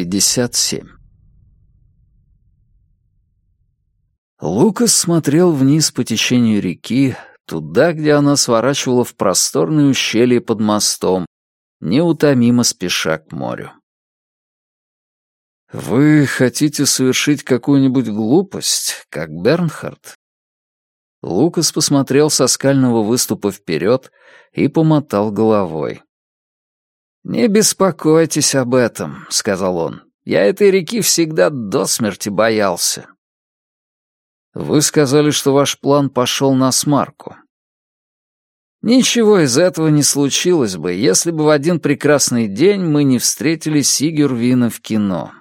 57 Лукас смотрел вниз по течению реки, туда, где она сворачивала в просторное ущелье под мостом, неутомимо спеша к морю. «Вы хотите совершить какую-нибудь глупость, как Бернхард?» Лукас посмотрел со скального выступа вперед и помотал головой. «Не беспокойтесь об этом», — сказал он. «Я этой реки всегда до смерти боялся». «Вы сказали, что ваш план пошел на смарку». «Ничего из этого не случилось бы, если бы в один прекрасный день мы не встретили Сигюрвина в кино.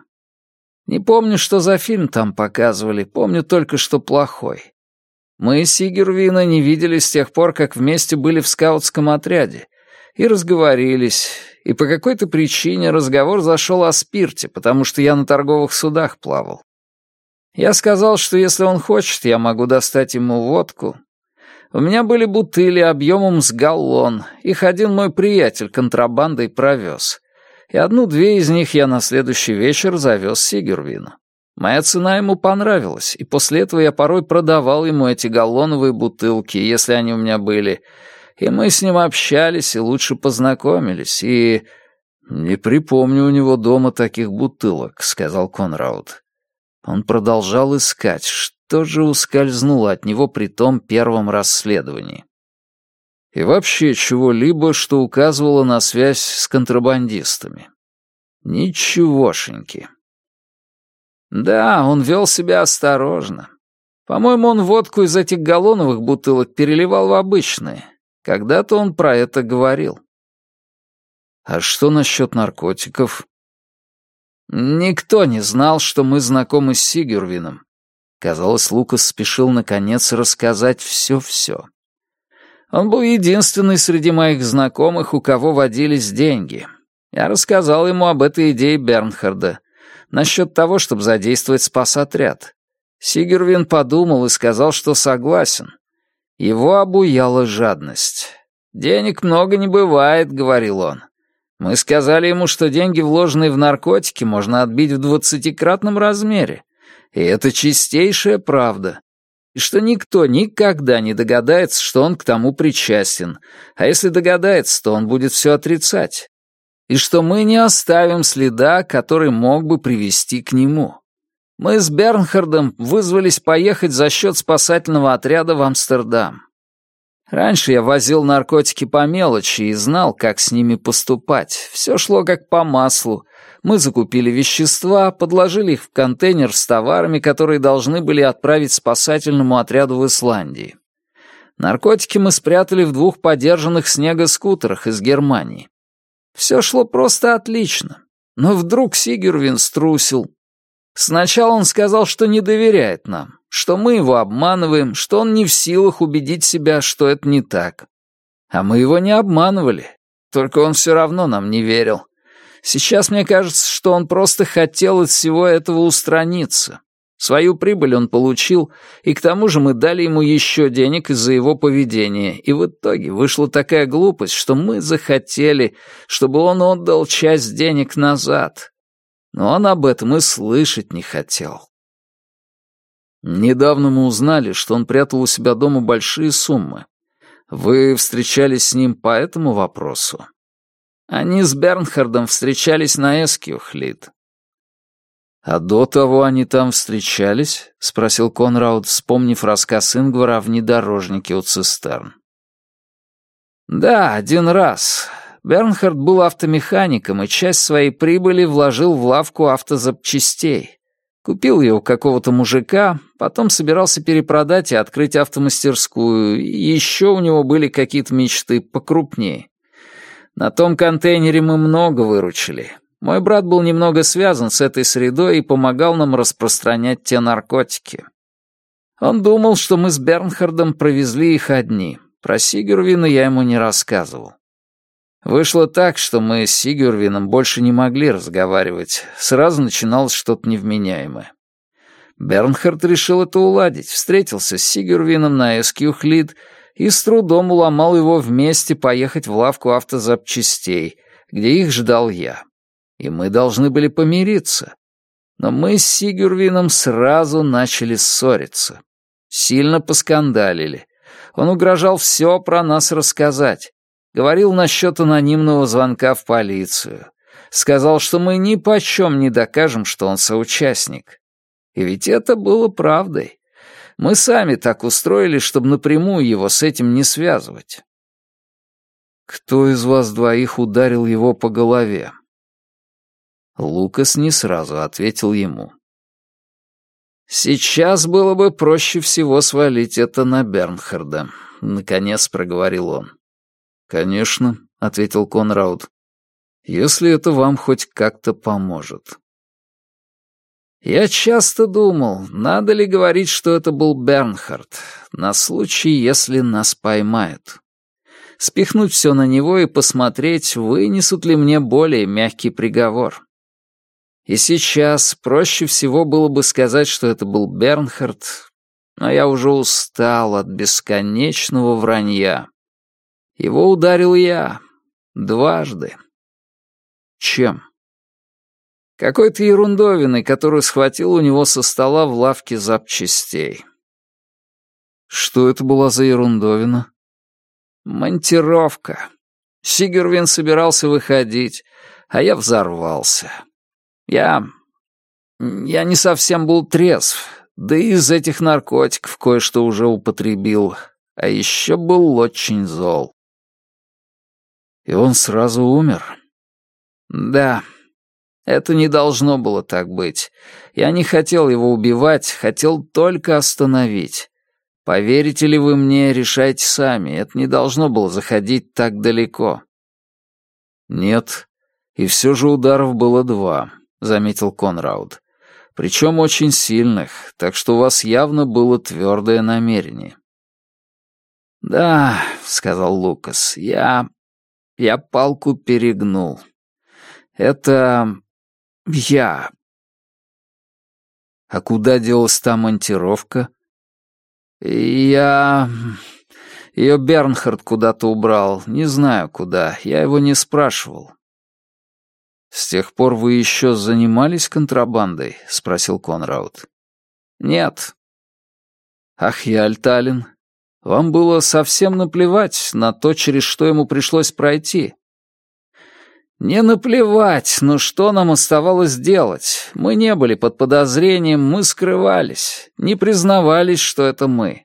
Не помню, что за фильм там показывали, помню только, что плохой. Мы Сигервина не видели с тех пор, как вместе были в скаутском отряде, и разговорились, и по какой-то причине разговор зашел о спирте, потому что я на торговых судах плавал. Я сказал, что если он хочет, я могу достать ему водку. У меня были бутыли объемом с галлон, их один мой приятель контрабандой провез, и одну-две из них я на следующий вечер завез Сигервину. Моя цена ему понравилась, и после этого я порой продавал ему эти галлоновые бутылки, если они у меня были. И мы с ним общались и лучше познакомились, и... «Не припомню у него дома таких бутылок», — сказал Конрауд. Он продолжал искать, что же ускользнуло от него при том первом расследовании. И вообще чего-либо, что указывало на связь с контрабандистами. Ничегошеньки. Да, он вел себя осторожно. По-моему, он водку из этих галлоновых бутылок переливал в обычные. Когда-то он про это говорил. А что насчет наркотиков? Никто не знал, что мы знакомы с Сигюрвином. Казалось, Лукас спешил наконец рассказать все-все. Он был единственный среди моих знакомых, у кого водились деньги. Я рассказал ему об этой идее Бернхарда насчет того, чтобы задействовать спасотряд. Сигервин подумал и сказал, что согласен. Его обуяла жадность. «Денег много не бывает», — говорил он. Мы сказали ему, что деньги, вложенные в наркотики, можно отбить в двадцатикратном размере. И это чистейшая правда. И что никто никогда не догадается, что он к тому причастен. А если догадается, то он будет все отрицать и что мы не оставим следа, который мог бы привести к нему. Мы с Бернхардом вызвались поехать за счет спасательного отряда в Амстердам. Раньше я возил наркотики по мелочи и знал, как с ними поступать. Все шло как по маслу. Мы закупили вещества, подложили их в контейнер с товарами, которые должны были отправить спасательному отряду в Исландии. Наркотики мы спрятали в двух подержанных снегоскутерах из Германии. Все шло просто отлично. Но вдруг Сигервин струсил. Сначала он сказал, что не доверяет нам, что мы его обманываем, что он не в силах убедить себя, что это не так. А мы его не обманывали, только он все равно нам не верил. Сейчас мне кажется, что он просто хотел от всего этого устраниться. Свою прибыль он получил, и к тому же мы дали ему еще денег из-за его поведения, и в итоге вышла такая глупость, что мы захотели, чтобы он отдал часть денег назад. Но он об этом и слышать не хотел. Недавно мы узнали, что он прятал у себя дома большие суммы. Вы встречались с ним по этому вопросу? Они с Бернхардом встречались на Эскиухлит. «А до того они там встречались?» — спросил Конрауд, вспомнив рассказ Ингвара о внедорожнике у цистерн. «Да, один раз. Бернхард был автомехаником и часть своей прибыли вложил в лавку автозапчастей. Купил ее у какого-то мужика, потом собирался перепродать и открыть автомастерскую, и еще у него были какие-то мечты покрупнее. На том контейнере мы много выручили. Мой брат был немного связан с этой средой и помогал нам распространять те наркотики. Он думал, что мы с Бернхардом провезли их одни. Про Сигюрвина я ему не рассказывал. Вышло так, что мы с Сигюрвином больше не могли разговаривать. Сразу начиналось что-то невменяемое. Бернхард решил это уладить, встретился с Сигюрвином на Эскюхлид и с трудом уломал его вместе поехать в лавку автозапчастей, где их ждал я. И мы должны были помириться. Но мы с Сигюрвином сразу начали ссориться. Сильно поскандалили. Он угрожал все про нас рассказать. Говорил насчет анонимного звонка в полицию. Сказал, что мы ни почем не докажем, что он соучастник. И ведь это было правдой. Мы сами так устроили, чтобы напрямую его с этим не связывать. Кто из вас двоих ударил его по голове? Лукас не сразу ответил ему. «Сейчас было бы проще всего свалить это на Бернхарда», — наконец проговорил он. «Конечно», — ответил Конрауд, — «если это вам хоть как-то поможет». Я часто думал, надо ли говорить, что это был Бернхард, на случай, если нас поймают. Спихнуть все на него и посмотреть, вынесут ли мне более мягкий приговор. И сейчас проще всего было бы сказать, что это был Бернхард, но я уже устал от бесконечного вранья. Его ударил я. Дважды. Чем? Какой-то ерундовиной, которую схватил у него со стола в лавке запчастей. Что это была за ерундовина? Монтировка. Сигервин собирался выходить, а я взорвался. Я... я не совсем был трезв, да и из этих наркотиков кое-что уже употребил, а еще был очень зол. И он сразу умер? Да, это не должно было так быть. Я не хотел его убивать, хотел только остановить. Поверите ли вы мне, решайте сами, это не должно было заходить так далеко. Нет, и все же ударов было два. — заметил Конрауд. «Причем очень сильных, так что у вас явно было твердое намерение». «Да», — сказал Лукас, — «я... я палку перегнул. Это... я...» «А куда делась та монтировка?» «Я...» Ее Бернхард куда-то убрал, не знаю куда, я его не спрашивал. «С тех пор вы еще занимались контрабандой?» — спросил Конрауд. «Нет». «Ах, я Альталин, вам было совсем наплевать на то, через что ему пришлось пройти». «Не наплевать, но что нам оставалось делать? Мы не были под подозрением, мы скрывались, не признавались, что это мы.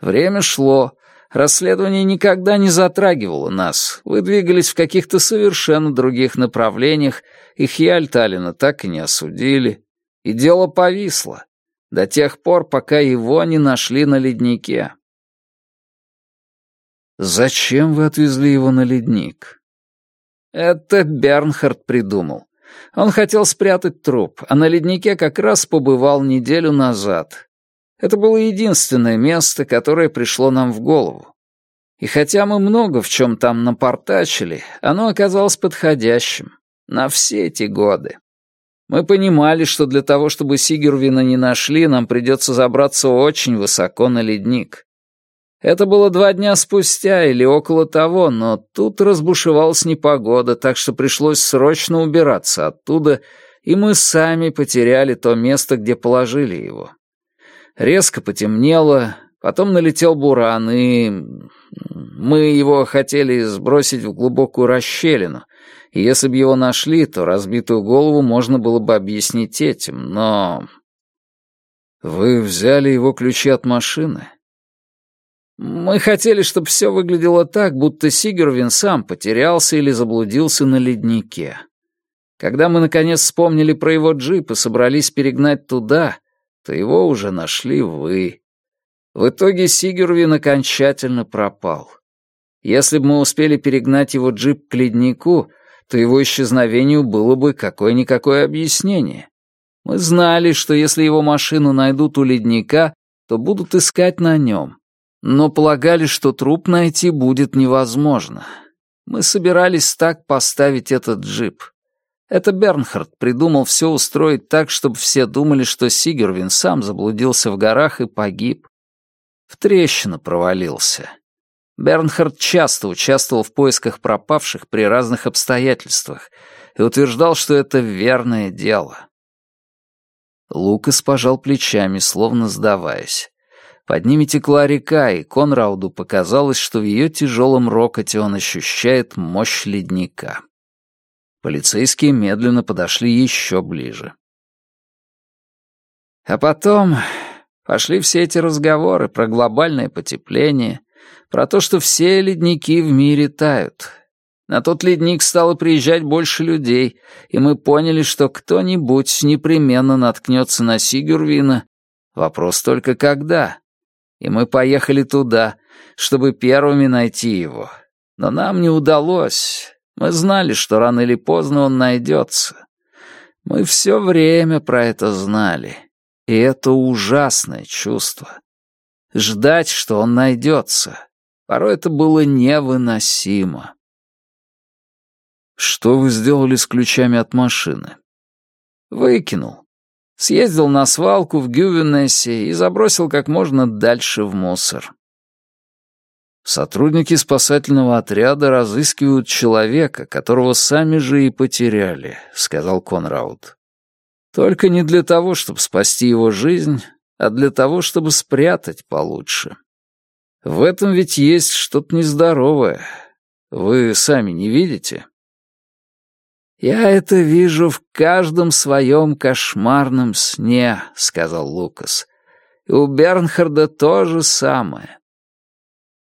Время шло, Расследование никогда не затрагивало нас. Вы двигались в каких-то совершенно других направлениях, и Хьяльталина так и не осудили. И дело повисло. До тех пор, пока его не нашли на леднике. «Зачем вы отвезли его на ледник?» «Это Бернхард придумал. Он хотел спрятать труп, а на леднике как раз побывал неделю назад. Это было единственное место, которое пришло нам в голову. И хотя мы много в чем там напортачили, оно оказалось подходящим на все эти годы. Мы понимали, что для того, чтобы Сигервина не нашли, нам придется забраться очень высоко на ледник. Это было два дня спустя или около того, но тут разбушевалась непогода, так что пришлось срочно убираться оттуда, и мы сами потеряли то место, где положили его. Резко потемнело, потом налетел буран, и мы его хотели сбросить в глубокую расщелину, и если бы его нашли, то разбитую голову можно было бы объяснить этим, но... Вы взяли его ключи от машины? Мы хотели, чтобы все выглядело так, будто Сигервин сам потерялся или заблудился на леднике. Когда мы, наконец, вспомнили про его джип и собрались перегнать туда, то его уже нашли вы. В итоге Сигервин окончательно пропал. Если бы мы успели перегнать его джип к леднику, то его исчезновению было бы какое-никакое объяснение. Мы знали, что если его машину найдут у ледника, то будут искать на нем. Но полагали, что труп найти будет невозможно. Мы собирались так поставить этот джип. Это Бернхард придумал все устроить так, чтобы все думали, что Сигервин сам заблудился в горах и погиб. В трещину провалился. Бернхард часто участвовал в поисках пропавших при разных обстоятельствах и утверждал, что это верное дело. Лукас пожал плечами, словно сдаваясь. Под ними текла река, и Конрауду показалось, что в ее тяжелом рокоте он ощущает мощь ледника. Полицейские медленно подошли еще ближе. А потом пошли все эти разговоры про глобальное потепление, про то, что все ледники в мире тают. На тот ледник стало приезжать больше людей, и мы поняли, что кто-нибудь непременно наткнется на Сигюрвина. Вопрос только когда. И мы поехали туда, чтобы первыми найти его. Но нам не удалось. Мы знали, что рано или поздно он найдется. Мы все время про это знали. И это ужасное чувство. Ждать, что он найдется. Порой это было невыносимо. Что вы сделали с ключами от машины? Выкинул. Съездил на свалку в Гювенессе и забросил как можно дальше в мусор. Сотрудники спасательного отряда разыскивают человека, которого сами же и потеряли, сказал Конрауд. Только не для того, чтобы спасти его жизнь, а для того, чтобы спрятать получше. В этом ведь есть что-то нездоровое. Вы сами не видите? «Я это вижу в каждом своем кошмарном сне», — сказал Лукас. «И у Бернхарда то же самое.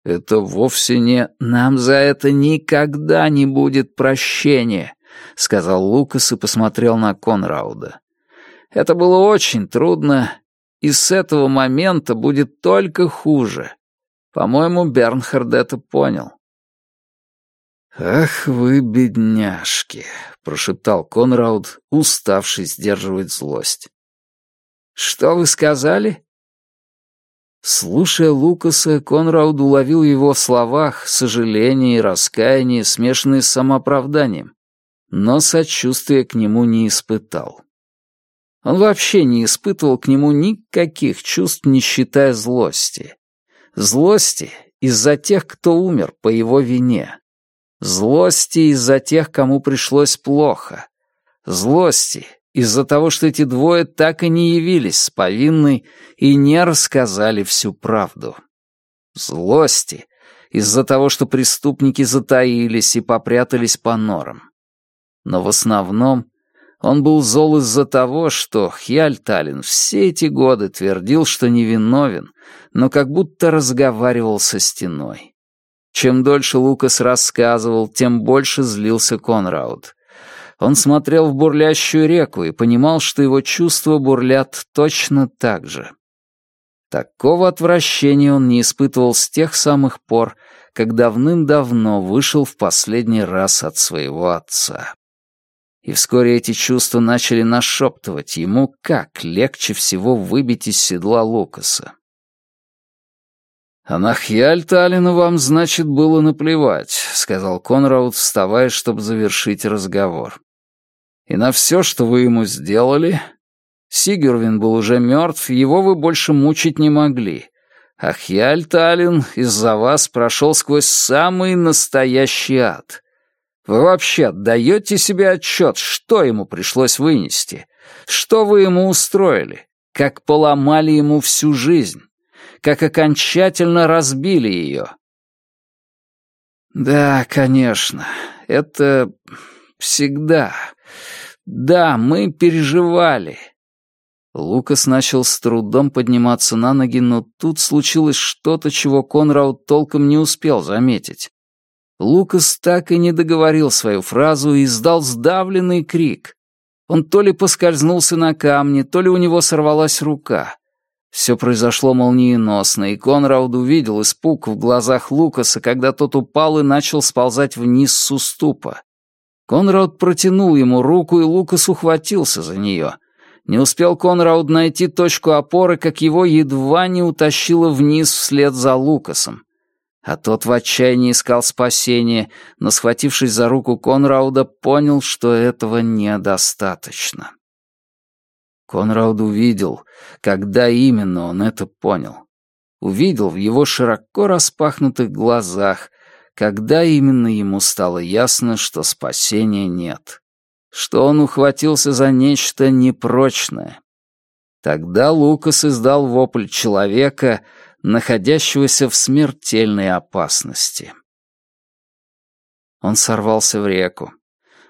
Это вовсе не «нам за это никогда не будет прощения», — сказал Лукас и посмотрел на Конрауда. «Это было очень трудно, и с этого момента будет только хуже. По-моему, Бернхард это понял». «Ах вы, бедняжки», — прошептал Конрауд, уставший сдерживать злость. «Что вы сказали?» Слушая Лукаса, Конрауд уловил в его словах сожаление и раскаяние, смешанные с самооправданием, но сочувствия к нему не испытал. Он вообще не испытывал к нему никаких чувств, не считая злости. Злости из-за тех, кто умер по его вине. Злости из-за тех, кому пришлось плохо. Злости из-за того, что эти двое так и не явились с повинной и не рассказали всю правду. Злости из-за того, что преступники затаились и попрятались по норам. Но в основном он был зол из-за того, что Хьяльталин все эти годы твердил, что невиновен, но как будто разговаривал со стеной. Чем дольше Лукас рассказывал, тем больше злился Конрауд. Он смотрел в бурлящую реку и понимал, что его чувства бурлят точно так же. Такого отвращения он не испытывал с тех самых пор, как давным-давно вышел в последний раз от своего отца. И вскоре эти чувства начали нашептывать ему, как легче всего выбить из седла Лукаса. «А на Хьяльталина вам, значит, было наплевать», — сказал Конрауд, вставая, чтобы завершить разговор и на все, что вы ему сделали. Сигюрвин был уже мертв, его вы больше мучить не могли. А Хьяльталин из-за вас прошел сквозь самый настоящий ад. Вы вообще отдаете себе отчет, что ему пришлось вынести? Что вы ему устроили? Как поломали ему всю жизнь? Как окончательно разбили ее? Да, конечно, это всегда, да, мы переживали. Лукас начал с трудом подниматься на ноги, но тут случилось что-то, чего Конрауд толком не успел заметить. Лукас так и не договорил свою фразу и издал сдавленный крик. Он то ли поскользнулся на камне, то ли у него сорвалась рука. Все произошло молниеносно, и Конрауд увидел испуг в глазах Лукаса, когда тот упал и начал сползать вниз с уступа. Конрад протянул ему руку, и Лукас ухватился за нее. Не успел Конрауд найти точку опоры, как его едва не утащило вниз вслед за Лукасом. А тот в отчаянии искал спасения, но, схватившись за руку Конрауда, понял, что этого недостаточно. Конрауд увидел, когда именно он это понял. увидел в его широко распахнутых глазах, когда именно ему стало ясно, что спасения нет, что он ухватился за нечто непрочное. Тогда Лукас издал вопль человека, находящегося в смертельной опасности. Он сорвался в реку.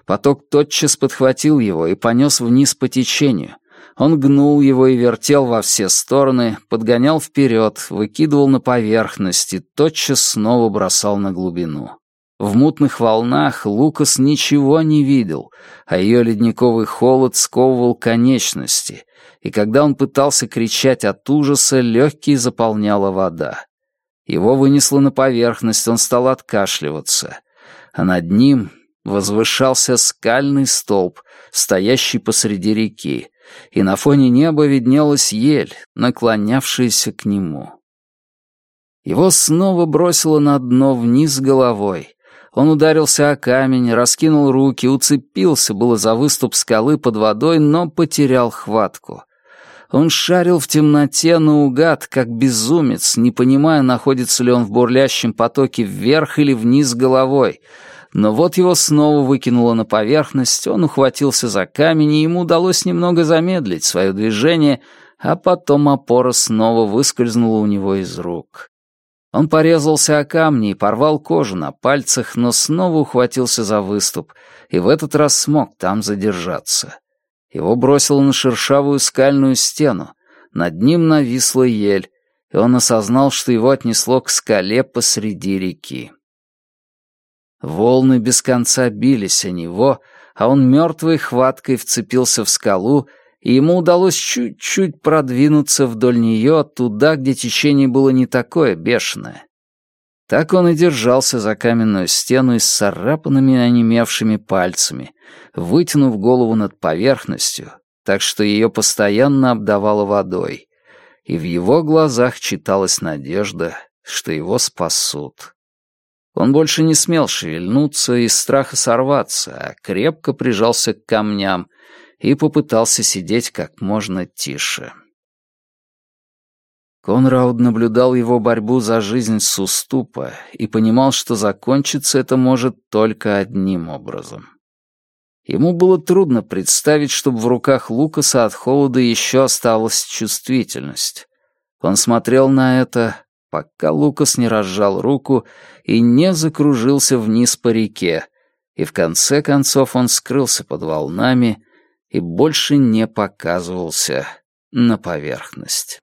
Поток тотчас подхватил его и понес вниз по течению. Он гнул его и вертел во все стороны, подгонял вперед, выкидывал на поверхность и тотчас снова бросал на глубину. В мутных волнах Лукас ничего не видел, а ее ледниковый холод сковывал конечности, и когда он пытался кричать от ужаса, легкие заполняла вода. Его вынесло на поверхность, он стал откашливаться, а над ним возвышался скальный столб, стоящий посреди реки, и на фоне неба виднелась ель, наклонявшаяся к нему. Его снова бросило на дно вниз головой. Он ударился о камень, раскинул руки, уцепился было за выступ скалы под водой, но потерял хватку. Он шарил в темноте наугад, как безумец, не понимая, находится ли он в бурлящем потоке вверх или вниз головой — но вот его снова выкинуло на поверхность, он ухватился за камень, и ему удалось немного замедлить свое движение, а потом опора снова выскользнула у него из рук. Он порезался о камни и порвал кожу на пальцах, но снова ухватился за выступ, и в этот раз смог там задержаться. Его бросило на шершавую скальную стену, над ним нависла ель, и он осознал, что его отнесло к скале посреди реки. Волны без конца бились о него, а он мертвой хваткой вцепился в скалу, и ему удалось чуть-чуть продвинуться вдоль нее туда, где течение было не такое бешеное. Так он и держался за каменную стену и с царапанными онемевшими пальцами, вытянув голову над поверхностью, так что ее постоянно обдавало водой, и в его глазах читалась надежда, что его спасут. Он больше не смел шевельнуться из страха сорваться, а крепко прижался к камням и попытался сидеть как можно тише. Конрауд наблюдал его борьбу за жизнь с уступа и понимал, что закончиться это может только одним образом. Ему было трудно представить, чтобы в руках Лукаса от холода еще осталась чувствительность. Он смотрел на это, пока Лукас не разжал руку и не закружился вниз по реке, и в конце концов он скрылся под волнами и больше не показывался на поверхность.